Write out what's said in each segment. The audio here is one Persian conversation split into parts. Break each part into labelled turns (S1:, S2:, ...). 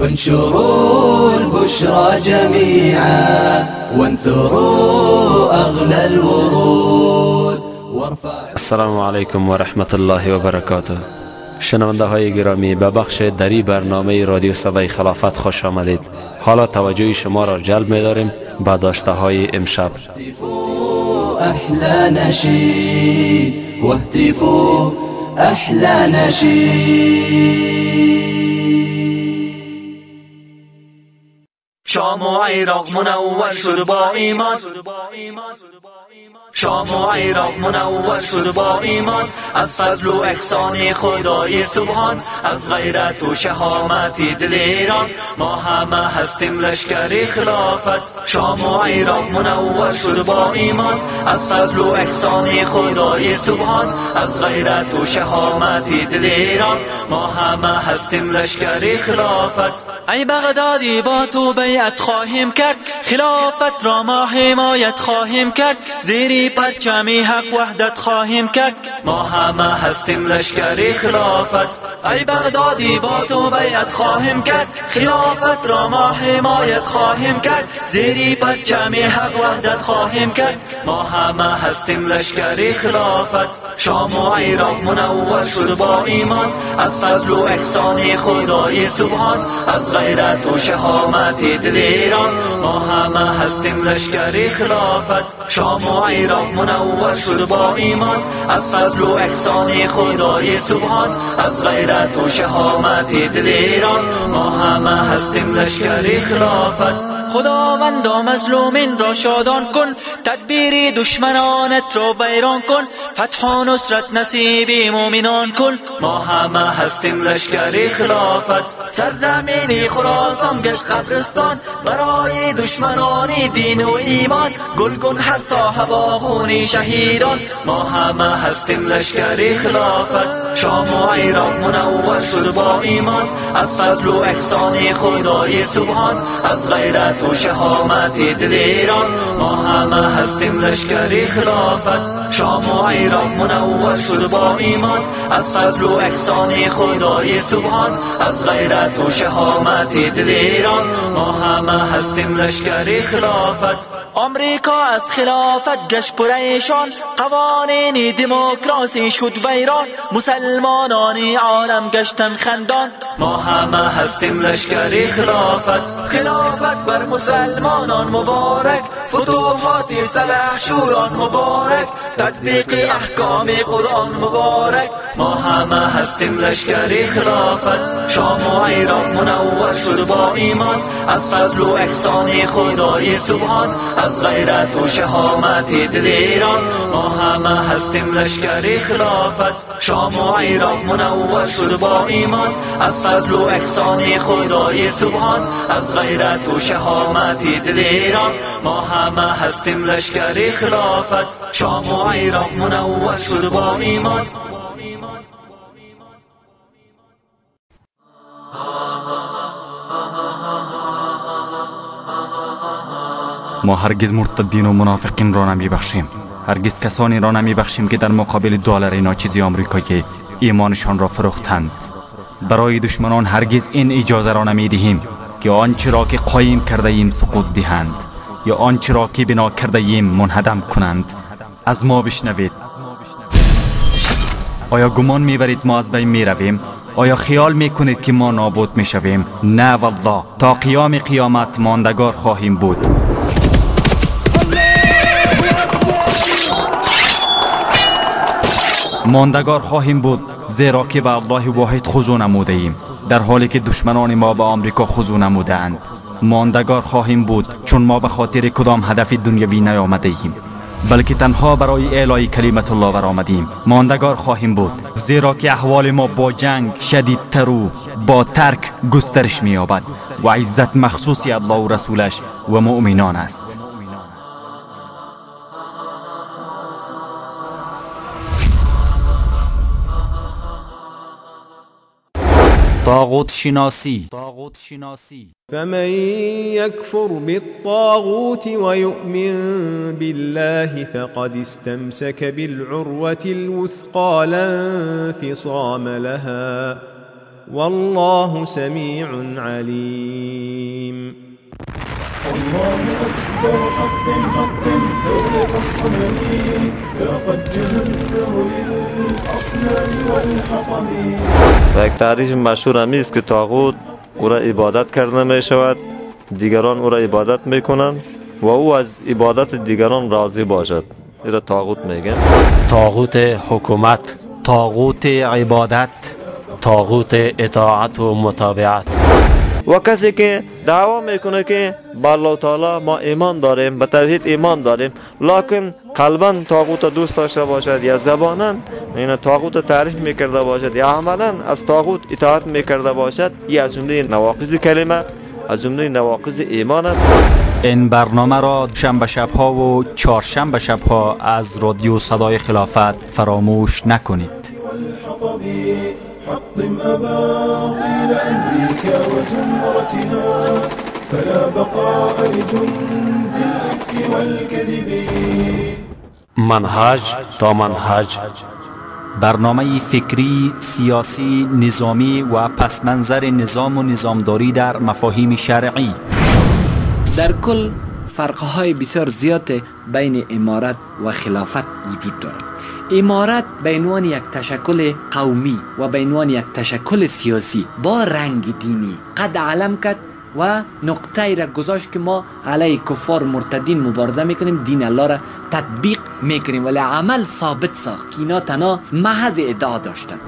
S1: انشروا البشرى جميعا وانثروا أغلى الورود.
S2: السلام علیکم و رحمت الله و برکاته شنونده های گرامی به بخش دری برنامه رادیو صدای خلافت خوش آمدید. حالا توجه شما را جلب می داریم به داشته های امشب.
S1: أحلى نشید واهتفوا أحلى نشید
S3: شام و عراق منور شد با ایمان. شام و عراق منور شد با ایمان. از فضل و احسان خدای سبحان از غیرت و شهامت دل ایران. ما همه هستیم لشکر خلافت. شام و عراق منور شد با ایمان. از فضل و احسان خدای سبحان از غیرت و شهامت دل ایران. ما همه هستیم لشکر خلافت. ای بغدادی با تو بیعت خواهیم کرد. خلافت را ما حمایت خواهیم کرد. زیری پرچمی حق وحدت خواهیم کرد. ما همه هستیم لشکری خلافت. ای بغدادی با تو بیعت خواهیم کرد. خلافت را ما حمایت خواهیم کرد. زیری پرچمی حق وحدت خواهیم کرد. ما همه هستیم لشکری خلافت. شام و عراق منور شد با ایمان. از فضل و احسان خدای سبحان از غیرت و شهامت دل ایران. ما همه هستیم لشکری خلافت شام و عراق منور شد با ایمان. از فضل و احسان خدای سبحان از غیرت و شهامت دل ایران. ما همه هستیم لشکر خلافت خداوندا مظلومین را شادان کن تدبیر دشمنانت را ویران کن فتح و نصرت نصیب مؤمنان کن. ما همه هستیم لشکر خلافت سرزمین خراسان گشت قبرستان. برای دشمنان دین و ایمان گلگون هر صاحب خونی شهیدان. ما همه هستیم لشکر خلافت شام و عراق منور شد با ایمان. از فضل و احسان خدای سبحان از غیرت و شهامت دل ایران ما همه هستیم لشکری خلافت. شام و عراق منور شد با ایمان. از فضل و احسان خدای سبحان. از غیرت و شهامت دل ایران. ما همه هستیم لشکری خلافت. آمریکا از خلافت گشت پریشان قوانین دموکراسی شد ویران. مسلمانان عالم گشتن خندان. ما همه هستیم لشکری خلافت. خلافت بر مسلمانان مبارک. فتوحات سلح شوران مبارک تطبیق احکام قرآن مبارک. ما همه هستیم لشکری خلافت. شام و عراق منور شد با ایمان. از فضل و احسان خدای سبحان. از غیرت و شهامت دل ایران. ما همه هستیم لشکری خلافت. شام و عراق منور شد با ایمان. از فضل و احسان خدای سبحان. از غیرت و شهامت دل ایران. ما همه هستیم لشکری خلافت. شام و عراق منور شد با ایمان.
S4: ما هرگز مرتدین و منافقین را نمی بخشیم هرگز کسانی را نمی بخشیم که در مقابل دلار ناچیزی آمریکایی ایمانشان را فروختند. برای دشمنان هرگز این اجازه را نمی دهیم که آنچه را که قایم کرده ایم سقوط دهند یا آنچه را که بنا کرده ایم منهدم کنند. از ما بشنوید. آیا گمان می‌برید ما از بین می رویم؟ آیا خیال می کنید که ما نابود می شویم؟ نه والله. تا قیام قیامت ماندگار خواهیم بود. ماندگار خواهیم بود زیرا که به الله واحد خضوع نموده ایم در حالی که دشمنان ما به آمریکا خضوع نموده اند ماندگار خواهیم بود چون ما به خاطر کدام هدف دنیوی نیامده ایم بلکه تنها برای اعلای کلمت الله برآمدیم. ماندگار خواهیم بود زیرا که احوال ما با جنگ شدیدتر و با ترک گسترش مییابد و عزت مخصوصی مؤمنان است طاغوت شناسی.
S5: فمن يكفر بالطاغوت ويؤمن بالله فقد استمسك بالعروة الوثقى لا انفصام لها. والله سميع عليم. الله أكبر حطم دولة الصنم فقد جهنم للأصنام والحطم
S6: و یک تعریف مشهور همی است که تاغوت او را عبادت کرده می شود دیگران او را عبادت می کنند و او از عبادت دیگران راضی باشد. این را تاغوت میگن
S2: تاغوت حکومت
S4: تاغوت عبادت
S2: تاغوت اطاعت و متابعت.
S6: و کسی که دعوا می‌کنه که با الله تعالی ما ایمان داریم به توحید ایمان داریم. لکن قلبا تاغوت دوست داشته باشد یا زبانا این تاغوت تعریف می‌کرده باشد یا عملا از تاغوت اطاعت می‌کرده باشد یا از جمله نواقض کلمه از جمله نواقض ایمان است.
S4: این برنامه را شنبه شبها و چهارشنبه شبها از رادیو صدای خلافت فراموش نکنید. حطم أباطيل أمريكا وزمرتها فلا بقاء لجند الإفك والكذب.
S2: منهج تا منهج.
S4: برنامه فکری، سیاسی، نظامی و پس منظر نظام و نظامداری در مفاهیم شرعی.
S7: در کل فرقهای بسیار زیاد بین امارت و خلافت وجود دارد. امارت به عنوان یک تشکل قومی و به عنوان یک تشکل سیاسی با رنگ دینی قد علم کرد و نقطه را گذاشت که ما علیه کفار مرتدین مبارزه می‌کنیم دین الله را تطبیق می‌کنیم. ولی عمل ثابت ساخت. که اینا تنها محض ادعا داشتن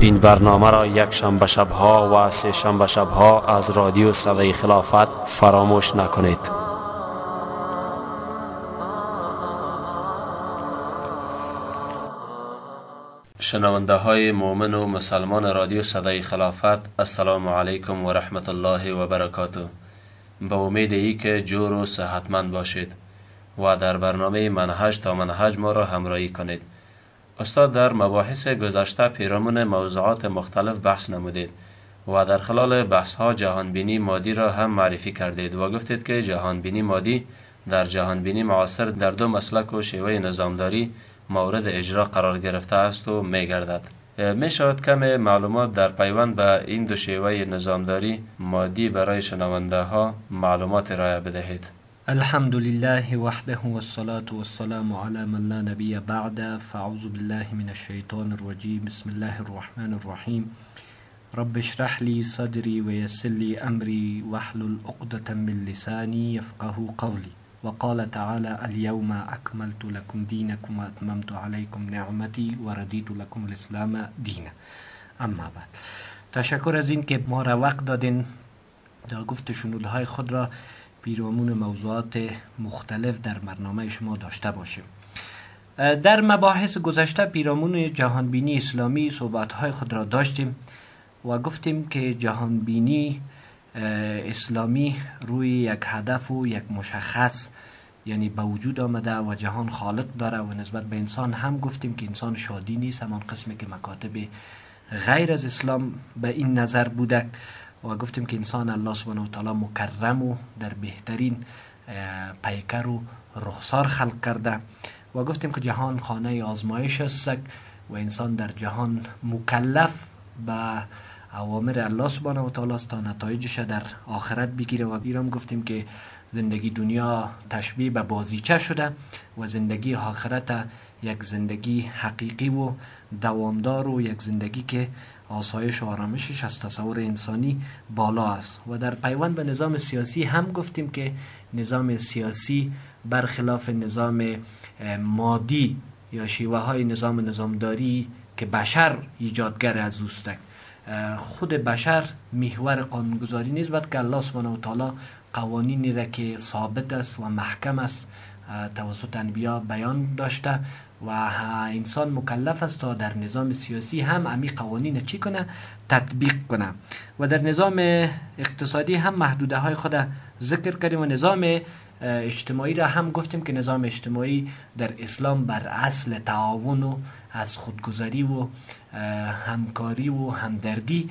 S2: این برنامه را یک شنبه شبها و سه شنبه شبها از رادیو صدای خلافت فراموش نکنید. شنونده های مؤمن و مسلمان رادیو صدای خلافت السلام علیکم و رحمت الله و برکاته. به امید ای که جور و صحتمند باشید و در برنامه منهج تا منهج ما را همراهی کنید. استاد در مباحث گذشته پیرامون موضوعات مختلف بحث نمودید و در خلال بحث ها جهانبینی مادی را هم معرفی کردید و گفتید که جهانبینی مادی در جهانبینی معاصر در دو مسلک و شیوه نظامداری مورد اجرا قرار گرفته است و می گردد می شود کم معلومات در پیوند به این دو شیوه نظامداری مادی برای شنونده ها معلومات رای بدهید.
S8: الحمد لله وحده والصلاة والسلام على من لا نبي بعد. فاعوذ بالله من الشيطان الرجيم بسم الله الرحمن الرحيم رب اشرح لي صدري ويسر لي أمري واحلل عقدة من لساني يفقه قولي وقال تعالى اليوم أكملت لكم دينكم وأتممت عليكم نعمتي ورديت لكم الاسلام دينا. اما بعد. تشکر از این که ما را وقت دادین. تا گفت شنود های خود را پیرامون موضوعات مختلف در برنامه شما داشته باشیم. در مباحث گذشته پیرامون جهانبینی اسلامی صحبت های خود را داشتیم و گفتیم که جهانبینی اسلامی روی یک هدف و یک مشخص یعنی به وجود آمده و جهان خالق داره و نسبت به انسان هم گفتیم که انسان شادی نیست همان قسمی که مکاتب غیر از اسلام به این نظر بوده و گفتیم که انسان الله سبحانه و تعالی مکرم و در بهترین پیکر و رخسار خلق کرده و گفتیم که جهان خانه آزمایش است و انسان در جهان مکلف به اوامر الله سبحانه و تعالی است تا نتایجش در آخرت بگیره و بیرام گفتیم که زندگی دنیا تشبیه به بازیچه شده و زندگی آخرت یک زندگی حقیقی و دوامدار و یک زندگی که آسایش و آرامشش از تصور انسانی بالا است. و در پیوند به نظام سیاسی هم گفتیم که نظام سیاسی برخلاف نظام مادی یا شیوه های نظام نظامداری که بشر ایجادگر از اوستک خود بشر محور قانونگذاری نیست بلکه الله سبحانه و تعالی قوانینی را که ثابت است و محکم است توسط انبیا بیان داشته و انسان مکلف است تا در نظام سیاسی هم امی قوانین چی کنه؟ تطبیق کنه. و در نظام اقتصادی هم محدوده های خود ذکر کردیم و نظام اجتماعی را هم گفتیم که نظام اجتماعی در اسلام بر اصل تعاون و از خودگذری و همکاری و همدردی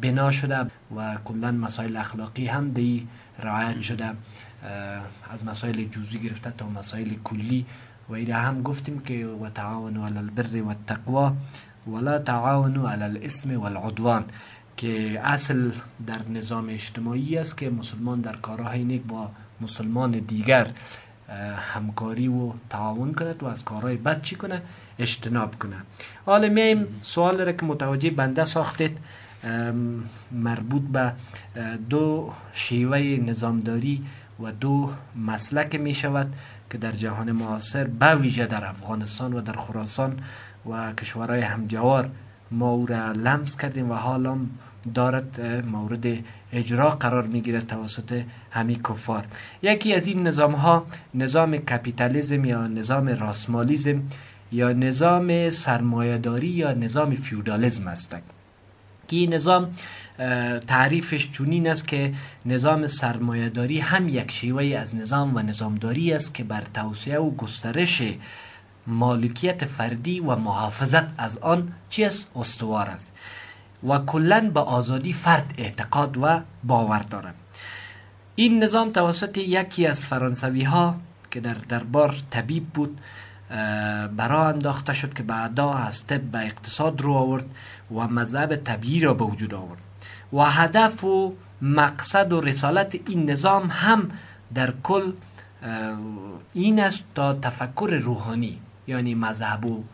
S8: بنا شده و کلا مسائل اخلاقی هم دی رعایت شده از مسائل جزئی گرفته تا مسائل کلی و ایره هم گفتیم که و علی البر و التقوا ولا تعاونوا علی الاسم والعدوان که اصل در نظام اجتماعی است که مسلمان در کارهای نیک با مسلمان دیگر همکاری و تعاون کند و از کارهای بد چی کنه؟ اجتناب کنه. حالا میایم سوال را که متوجه بنده ساختید. مربوط به دو شیوه نظامداری و دو مسلک می شود که در جهان معاصر به ویژه در افغانستان و در خراسان و کشورهای همجوار ما او را لمس کردیم و حالا دارد مورد اجرا قرار می‌گیرد توسط همی کفار. یکی از این نظام ها نظام کپیتالیزم یا نظام راسمالیزم یا نظام سرمایهداری یا نظام فیودالیزم هستند. که این نظام تعریفش چونین است که نظام سرمایهداری هم یک شیوه از نظام و نظامداری است که بر توسعه و گسترش مالکیت فردی و محافظت از آن چی است؟ استوار است. و کلا به آزادی فرد اعتقاد و باور دارد. این نظام توسط یکی از فرانسوی ها که در دربار طبیب بود برا انداخته شد که بعدا از طب به اقتصاد رو آورد و مذهب طبیعی را به وجود آورد. و هدف و مقصد و رسالت این نظام هم در کل این است تا تفکر روحانی. یعنی مذهب و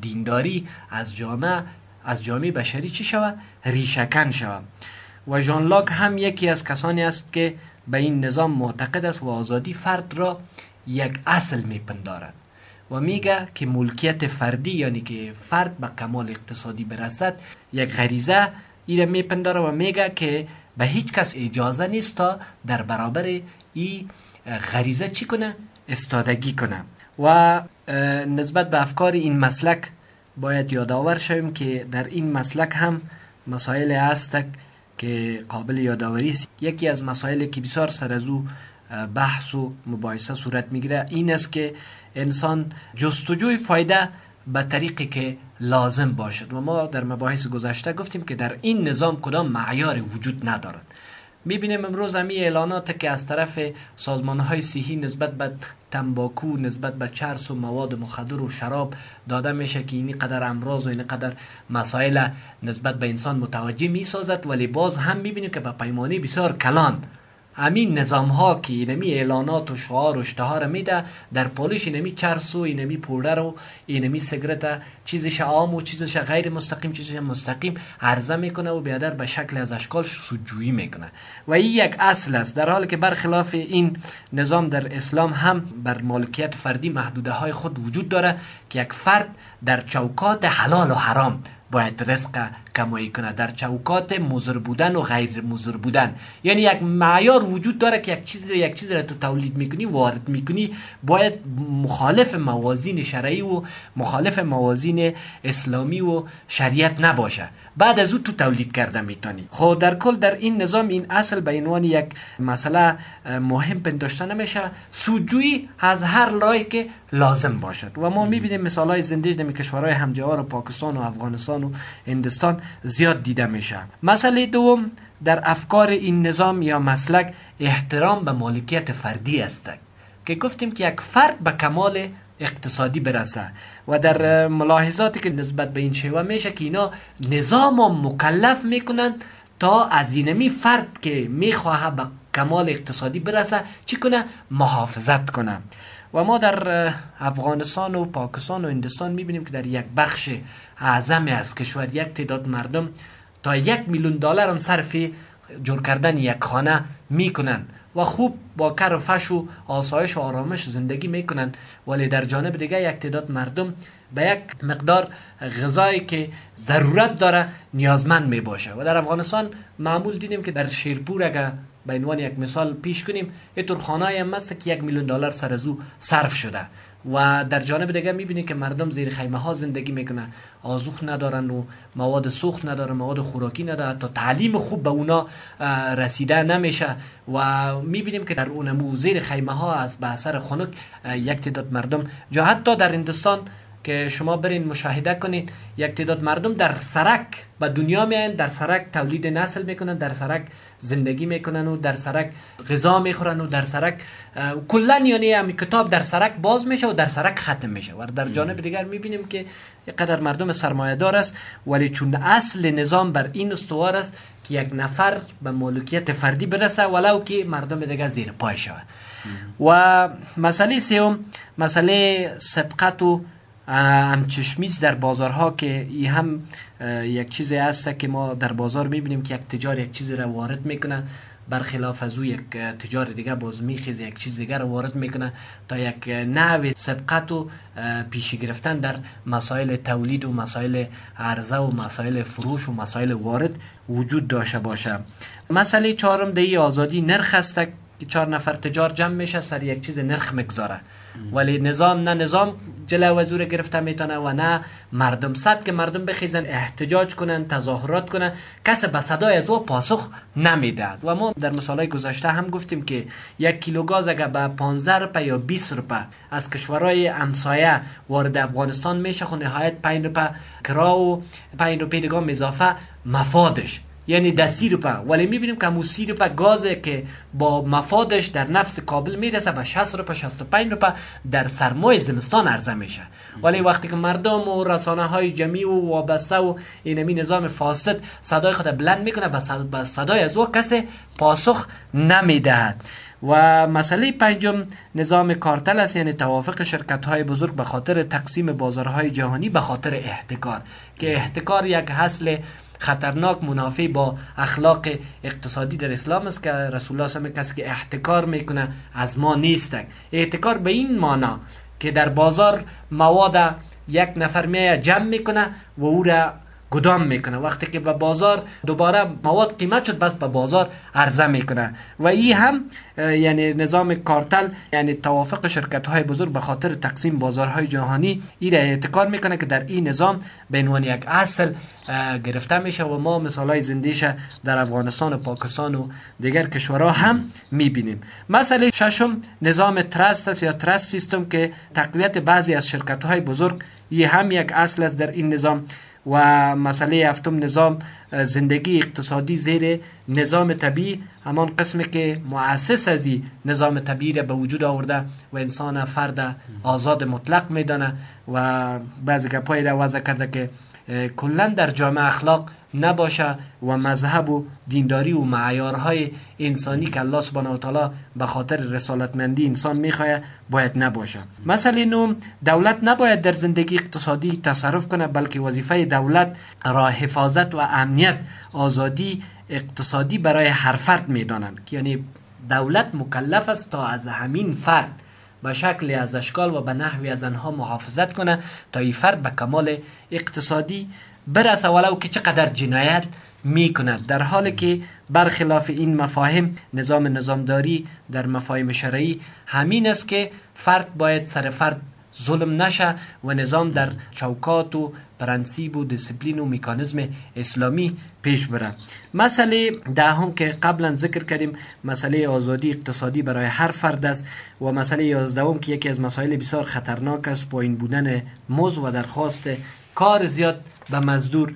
S8: دینداری از جامعه از جامعه بشری چی شود ریشکن شود و ژان لاک هم یکی از کسانی است که به این نظام معتقد است و آزادی فرد را یک اصل میپندارد. و میگه که ملکیت فردی یعنی که فرد به کمال اقتصادی برسد یک غریزه ایره میپنداره و میگه که به هیچ کس اجازه نیست تا در برابر ای غریزه چی کنه؟ استادگی کنه. و نسبت به افکار این مسلک باید یادآور شویم که در این مسلک هم مسائل هست که قابل یادآوری است. یکی از مسائلی که بسیار سر از او بحث و مباحثه صورت می‌گیره این است که انسان جستجوی فایده به طریقی که لازم باشد. و ما در مباحث گذشته گفتیم که در این نظام کدام معیار وجود ندارد. می‌بینیم امروز همی اعلانات که از طرف سازمان های صحی نسبت به تنباکو نسبت به چرس و مواد مخدر و شراب داده میشه که اینی قدر امراض و این قدر مسائل نسبت به انسان متوجه می‌سازد. ولی باز هم می‌بینیم که به پیمانی بسیار کلان همین نظام ها که اینمی اعلانات و شعار و اشتهار میده در پالش اینمی چرس و اینمی پودر و اینمی سگرت چیزش عام و چیزش غیر مستقیم چیزش مستقیم عرضه می‌کنه و بیادر به شکل از اشکال سجویی می‌کنه. و این یک اصل است در حالی که برخلاف این نظام در اسلام هم بر مالکیت فردی محدوده های خود وجود داره که یک فرد در چوکات حلال و حرام باید رزق کمایی کنه در چوکات مزر بودن و غیر مزر بودن. یعنی یک معیار وجود داره که یک چیز یک چیز را تو تولید می‌کنی وارد می‌کنی. باید مخالف موازین شرعی و مخالف موازین اسلامی و شریعت نباشه. بعد از او تو تولید کرده می‌تونی. خب در کل در این نظام این اصل به عنوان یک مسئله مهم پنداشته نمیشه. سودجویی از هر لای لازم باشد. و ما می‌بینیم مثال های زندگی در کشورهای همجوار و پاکستان و افغانستان و هندوستان زیاد دیده میشه. مسئله دوم در افکار این نظام یا مسلک احترام به مالکیت فردی است. که گفتیم که یک فرد به کمال اقتصادی برسه و در ملاحظاتی که نسبت به این شیوه میشه که اینا نظام مکلف می‌کنند تا از اینمی فرد که می‌خواه به کمال اقتصادی برسه چی کنه؟ محافظت کنه. و ما در افغانستان و پاکستان و هندوستان می‌بینیم که در یک بخش اعظم از کشور یک تعداد مردم تا یک میلیون دلار هم صرف جور کردن یک خانه می‌کنن و خوب با کر و فش و آسایش و آرامش زندگی می‌کنن. ولی در جانب دیگه یک تعداد مردم به یک مقدار غذایی که ضرورت داره نیازمند می باشه و در افغانستان معمول دیدیم که در شیرپور اگر به عنوان یک مثال پیش کنیم اینطور خانه هم هست که یک میلیون دلار سر از صرف شده. و در جانب دیگه می‌بینید که مردم زیر خیمه ها زندگی می‌کنن. آزوخ ندارن و مواد سوخت ندارن مواد خوراکی ندارن. تا تعلیم خوب به اونا رسیده نمیشه. و می‌بینیم که در اونمو زیر خیمه ها از به اثر خنک یک تعداد مردم جا حتی در هندوستان که شما برین مشاهده کنید یک تعداد مردم در سرک به دنیا میان در سرک تولید نسل می‌کنن در سرک زندگی می‌کنن و در سرک غذا می‌خورن و در سرک کلا یعنی هم کتاب در سرک باز میشه و در سرک ختم میشه. و در جانب دیگر می‌بینیم که قدر مردم سرمایه دار است ولی چون اصل نظام بر این استوار است که یک نفر به مالکیت فردی برسه ولو که مردم دیگر زیر پای شود و مسئله سوم مسئله سبقت و همچشمیز در بازارها که ای هم یک چیزی هست که ما در بازار می‌بینیم که یک تجار یک چیزی را وارد می‌کنه. برخلاف از او یک تجار دیگه باز میخیز یک چیز دیگر رو وارد می‌کنه تا یک نحو سبقت و پیشی گرفتن در مسائل تولید و مسائل عرضه و مسائل فروش و مسائل وارد وجود داشته باشه. مسئله چهارم دی آزادی نرخ است. که چهار نفر تجار جمع میشه سر یک چیز نرخ مگذاره ولی نظام نه نظام جلو و زور گرفته می‌تونه و نه مردم. صد که مردم بخیزن احتجاج کنن تظاهرات کنن. کس به صدای از او پاسخ نمی‌دهد. و ما در مثالای گذاشته هم گفتیم که یک کیلو گاز اگر به 15 روپه یا 20 روپه از کشورهای همسایه وارد افغانستان میشه خو نهایت 5 روپه کرا و 5 روپه دیگه اضافه مفادش. یعنی در سی روپه ولی می‌بینیم که همون سی روپه گازه که با مفادش در نفس کابل می‌رسه به 60 روپه 65 روپه در سرمای زمستان عرضه میشه. ولی وقتی که مردم و رسانه های جمعی و وابسته و اینمی نظام فاسد صدای خود بلند می‌کنه به صدای از او کسی پاسخ نمی‌دهد. و مسئله پنجم نظام کارتل است یعنی توافق شرکت های بزرگ به خاطر تقسیم بازارهای جهانی به خاطر احتکار. که احتکار یک حصل خطرناک منافی با اخلاق اقتصادی در اسلام است که رسول الله صلی کسی که احتکار می‌کنه از ما نیست. احتکار به این معنا که در بازار مواد یک نفر میایه جمع می‌کنه و او را گدام می‌کنه. وقتی که به بازار دوباره مواد قیمت شد بس به بازار عرضه می‌کنه. و این هم یعنی نظام کارتل یعنی توافق شرکت های بزرگ به خاطر تقسیم بازارهای جهانی این را اعتقاد می‌کنه که در این نظام به عنوان یک اصل گرفته میشه و ما مثال های زندیش در افغانستان و پاکستان و دیگر کشورها هم می‌بینیم. مسئله ششم نظام ترست است یا ترست سیستم که تقویت بعضی از شرکت های بزرگ یه هم یک اصل است در این نظام. و مسئله هفتم نظام زندگی اقتصادی زیر نظام طبیعی. همان قسمی که مؤسس از نظام طبیعی را به وجود آورده و انسان فرد آزاد مطلق میدانه و بعضی گپایی را وضع کرده که کلا در جامعه اخلاق نباشه و مذهب و دینداری و معیارهای انسانی که الله سبحانه و تعالی به خاطر رسالتمندی انسان می‌خواه باید نباشه. مثلا نوم دولت نباید در زندگی اقتصادی تصرف کنه بلکه وظیفه دولت را حفاظت و امنیت آزادی اقتصادی برای هر فرد می‌دانند. یعنی دولت مکلف است تا از همین فرد به شکل از اشکال و به نحوی از آنها محافظت کنه تا این فرد به کمال اقتصادی برسه ولو که چقدر جنایت می کند در حالی که برخلاف این مفاهیم نظام نظامداری در مفاهیم شرعی همین است که فرد باید سر فرد ظلم نشه و نظام در چوکات و پرنسیپ و دیسپلین و میکانیزم اسلامی پیش بره. مسئله دهم که قبلا ذکر کردیم مسئله آزادی اقتصادی برای هر فرد است و مسئله یازدهم که یکی از مسائل بسیار خطرناک است پایین بودن مز و درخواست کار زیاد به مزدور.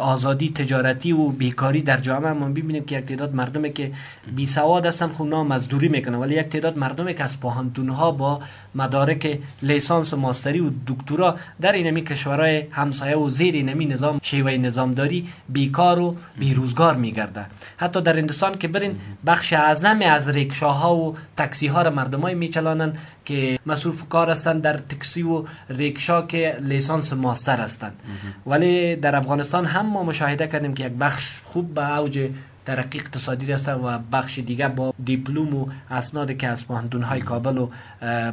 S8: آزادی تجارتی و بیکاری در جامعه ما ببینیم که یک تعداد مردمی که بی سواد هستن خب مزدوری می‌کنن. ولی یک تعداد مردمی که از پاهنتون ها با مدارک لیسانس و ماستری و دکترا در اینمی کشورهای همسایه و زیر اینمی نظام شیوه نظامداری بیکار و بیروزگار میگرده حتی در هندوستان که برین بخش اعظم از ریکشاها و تاکسی ها را مردمای میچلانن که مصروف کار هستند در تکسی و ریکشا که لیسانس ماستر هستند ولی در افغانستان هم ما مشاهده کردیم که یک بخش خوب به اوج ترقی اقتصادی هستن و بخش دیگه با دیپلم و اسناد که از پانتون های کابل و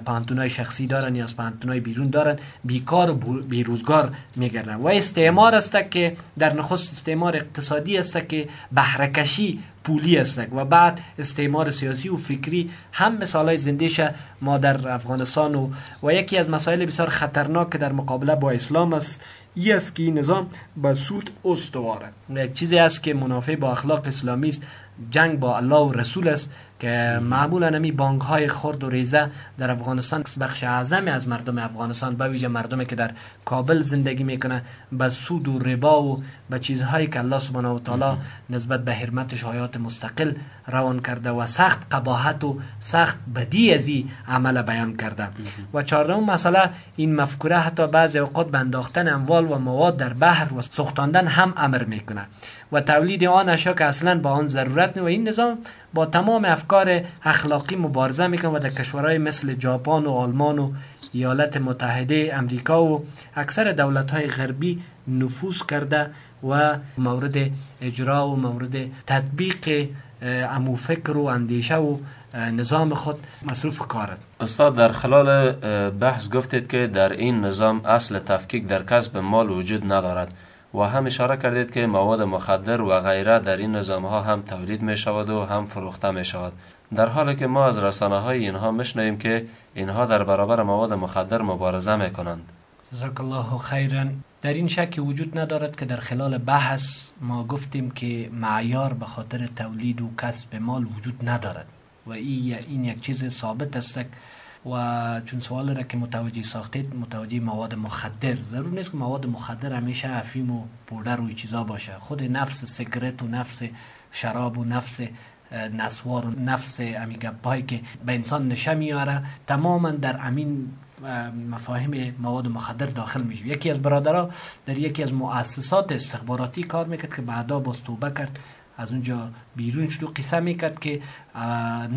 S8: پانتون های شخصی دارن یا از پانتون های بیرون دارن بیکار و بیروزگار میگردن. و استعمار است که در نخست استعمار اقتصادی است که بهرکشی پولی است و بعد استعمار سیاسی و فکری هم مثال های زندیش ما در افغانستان و, و یکی از مسائل بسیار خطرناک که در مقابله با اسلام است. ای است که این نظام به سود استواره. یک چیزی است که منافع با اخلاق اسلامی است. جنگ با الله و رسول است که معمولا نمی بانک های خرد و ریزه در افغانستان بخش اعظمی از مردم افغانستان به ویژه مردمی که در کابل زندگی می‌کنه به سود و ربا و به چیزهایی که الله سبحانه و تعالی نسبت به حرمتش حیات مستقل روان کرده و سخت قباحت و سخت بدی از این عمل بیان کرده. و چهارم مسئله این مفکوره حتی بعضی اوقات به انداختن اموال و مواد در بحر و سوختاندن هم امر می‌کنه. و تولید آن اشیا که اصلا با آن ضرورت نه و این نظام با تمام افکار اخلاقی مبارزه می‌کنه و در کشورهای مثل ژاپن و آلمان و ایالات متحده امریکا و اکثر دولت های غربی نفوذ کرده و مورد اجرا و مورد تطبیق امو فکر و اندیشه و نظام خود مصروف کارد
S2: استاد در خلال بحث گفتید که در این نظام اصل تفکیک در کسب مال وجود ندارد و هم اشاره کردید که مواد مخدر و غیره در این نظام ها هم تولید می شود و هم فروخته می شود در حالی که ما از رسانه های اینها میشنویم که اینها در برابر مواد مخدر مبارزه می کنند
S8: جزاک الله خیرا. در این شک وجود ندارد که در خلال بحث ما گفتیم که معیار به خاطر تولید و کسب مال وجود ندارد و این یک چیز ثابت است و چون سوال را که متوجه ساختید متوجه مواد مخدر. ضرور نیست که مواد مخدر همیشه افیم و پودر و چیزا باشه. خود نفس سیگرت و نفس شراب و نفس نسوار و نفس امیگبایی که به انسان نشه میاره تماما در امین مفاهیم مواد مخدر داخل میشه. یکی از برادرها در یکی از مؤسسات استخباراتی کار می‌کرد که بعدا باز توبه کرد. از اونجا بیرون شد و قصه می‌کرد که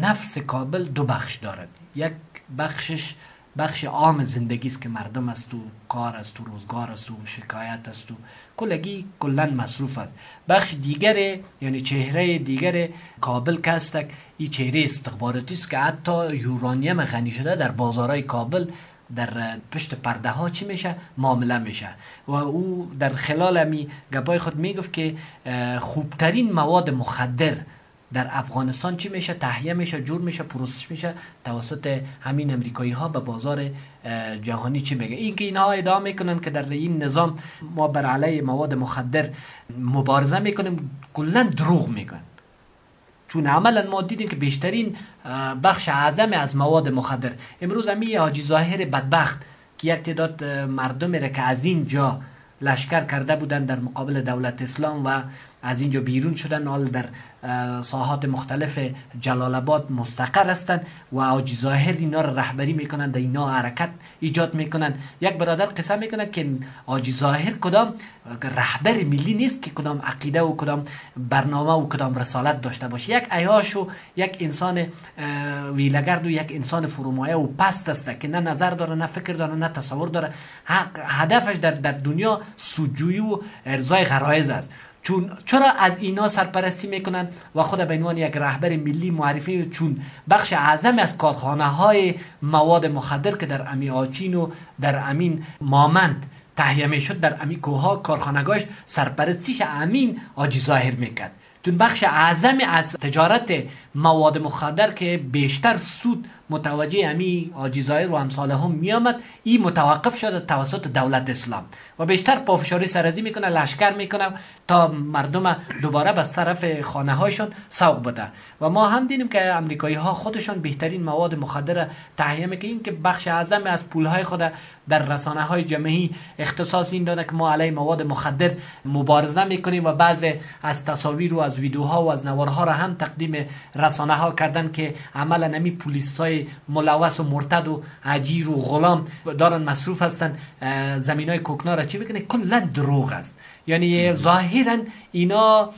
S8: نفس کابل دو بخش دارد. یک بخشش بخش عام زندگی است که مردم است و کار است و روزگار است و شکایت است و کلگی کلا مصروف است. بخش دیگر یعنی چهره دیگر کابل که است این چهره استخباراتی است که حتی یورانیم غنی شده در بازارهای کابل در پشت پرده ها چی میشه؟ معامله میشه. و او در خلال می گپای خود می‌گفت که خوبترین مواد مخدر در افغانستان چی میشه؟ تهیه میشه جور میشه پروسش میشه؟ توسط همین امریکایی ها به بازار جهانی چی میگه؟ این که اینها ادعا می‌کنن که در این نظام ما بر علیه مواد مخدر مبارزه می‌کنیم کلا دروغ میگن. چون عملا ما دیدیم که بیشترین بخش اعظم از مواد مخدر. امروز همی حاجی ظاهر بدبخت که یک تعداد مردم را که از این جا لشکر کرده بودن در مقابل دولت اسلام و از اینجا بیرون شدن حال در ساحات مختلف جلال آباد مستقر هستند و آجی ظاهر اینا را رهبری می‌کنند اینا حرکت ایجاد می‌کنند. یک برادر قصه می‌کنه که آجی ظاهر کدام رهبر ملی نیست که کدام عقیده و کدام برنامه و کدام رسالت داشته باشه. یک ایاش و یک انسان ویلگرد و یک انسان فرومایه و پست است که نه نظر داره نه فکر داره نه تصور داره. هدفش در, در دنیا سوجوی و ارزای غرایز است. چون چرا از اینا سرپرستی می‌کنن و خود به عنوان یک رهبر ملی معرفی چون بخش اعظم از کارخانه های مواد مخدر که در امی آچین و در امین مامند تهیه می‌شد در امی کوها کارخانگاهش سرپرستیش امین آجی ظاهر می‌کرد. چون بخش اعظم از تجارت مواد مخدر که بیشتر سود متوجه امی آجیزایر و امثال هم می آمد این متوقف شده توسط دولت اسلام. و بیشتر پافشاری سرزی می‌کنه لشکر می‌کنه تا مردم دوباره به طرف خانه هایشان سوق بده. و ما هم دیدیم که امریکایی ها خودشان بهترین مواد مخدر تهیه می‌کنن این که بخش اعظم از پول های خود در رسانه های جمعی اختصاص این داده که ما علیه مواد مخدر مبارزه می‌کنیم و بعض از تصاویر و از ویدیوها و از نوارها را هم تقدیم رسانه ها کردن که عملا نمی پولیس های ملوث و مرتد و عجیر و غلام دارن مصروف هستن زمین های کوکنا را چی بکنه کلا دروغ است. یعنی ظاهرا اینا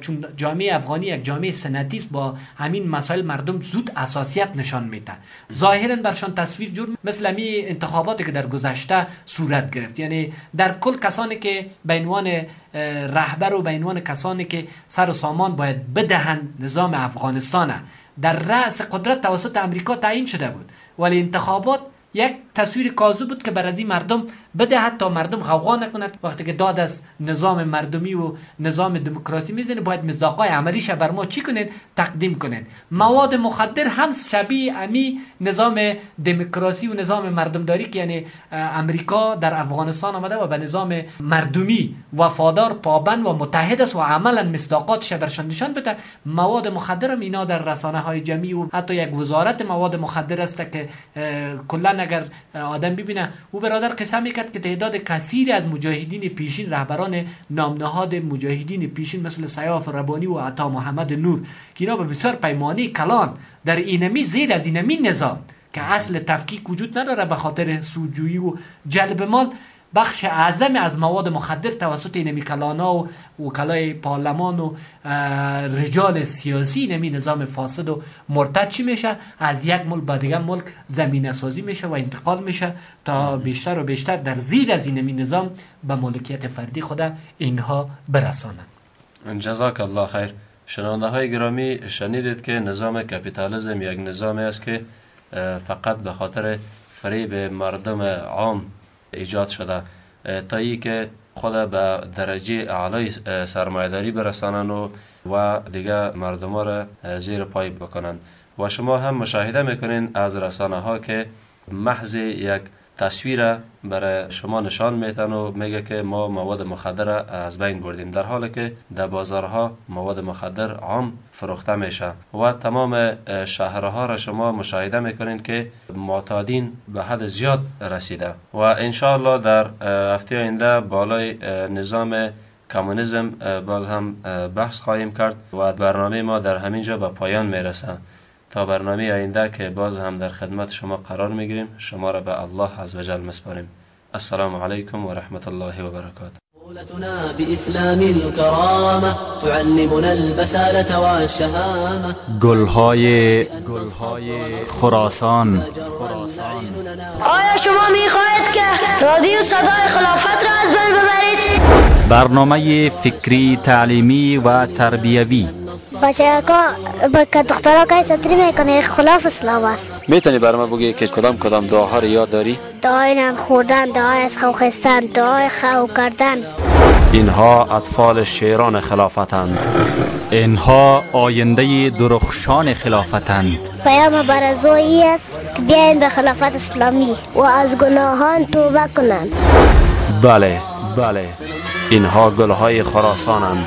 S8: چون جامعه افغانی یک جامعه سنتی است با همین مسائل مردم زود اساسیت نشان میده ظاهرا برشان تصویر جور مثل می انتخاباتی که در گذشته صورت گرفت. یعنی در کل کسانی که به عنوان رهبر و به عنوان کسانی که سر و سامان باید بدهند نظام افغانستان در رأس قدرت توسط امریکا تعیین شده بود. ولی انتخابات یک تصویر کاذب بود که بر از این مردم بده حتی مردم غوغا نکند. وقتی که داد از نظام مردمی و نظام دموکراسی می‌زنه باید مصداقای عملیش بر ما چی کنین تقدیم کنین مواد مخدر هم شبیه امی نظام دموکراسی و نظام مردمداری که یعنی امریکا در افغانستان آمده و به نظام مردمی وفادار پابند و متحد است و عملا مصداقاتش برشان نشان بده. مواد مخدر هم اینا در رسانه های جمعی و حتی یک وزارت مواد مخدر است که کلا اگر آدم ببینه او برادر قسم می‌کرد که تعداد کثیری از مجاهدین پیشین رهبران نامنهاد مجاهدین پیشین مثل سیاف ربانی و عطا محمد نور که اینا به بسیار پیمانی کلان در اینمی زیر از اینمی نظام که اصل تفکیک وجود نداره به خاطر سودجویی و جلب مال. بخش اعظم از مواد مخدر توسط اینمی کلانا و وکلای پارلمان و رجال سیاسی اینمی نظام فاسد و مرتد چی میشه؟ از یک ملک به دیگر ملک زمین سازی میشه و انتقال میشه تا بیشتر و بیشتر در زیر از اینمی نظام به ملکیت فردی خود اینها برسانند.
S2: جزاک الله خیر. شنونده های گرامی شنیدید که نظام کپیتالیزم یک نظام است که فقط به خاطر فریب مردم عام ایجاد شده. تا ای که خود به درجه اعلای سرمایداری برسانن و, و دیگه مردم را زیر پای بکنن و شما هم مشاهده می‌کنین از رسانه ها که محض یک تصویر برای شما نشان میتن و میگه که ما مواد مخدر از بین بردیم. در حالی که در بازارها مواد مخدر عام فروخته میشه و تمام شهرها را شما مشاهده می‌کنین که معتادین به حد زیاد رسیده. و انشاءالله در هفته آینده بالای نظام کمونیسم باز هم بحث خواهیم کرد و برنامه ما در همین جا به پایان می‌رسه. تا برنامه آینده که باز هم در خدمت شما قرار می‌گیریم شما را به الله عزوجل مسپاریم السلام علیکم و رحمت الله و برکاته.
S9: دولتنا بإسلام الكرامة تعلمنا البسالة والشهامة.
S4: گلهای گلهای خراسان.
S10: آیا شما می‌خواهید که رادیو صدای خلافت را از بین ببرید؟
S4: برنامه فکری تعلیمی و تربیوی.
S10: بچه با که دخترها که سطری می‌کنه خلاف اسلام است.
S2: می‌تونی بر ما بگی که کدام کدام دعاها رو یاد داری؟
S10: دعای نان خوردن دعای از خو خستن دعای خو کردن.
S2: اینها اطفال شیران خلافتند.
S4: اینها آینده درخشان خلافتند.
S10: پیام برزویی است که بیاین به خلافت اسلامی و از گناهان توبه کنند.
S2: بله بله. اینها گلهای خراسانند.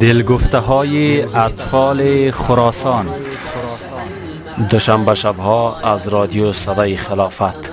S4: دلگفته های اطفال خراسان.
S2: دوشنبه شبها از رادیو صدای خلافت.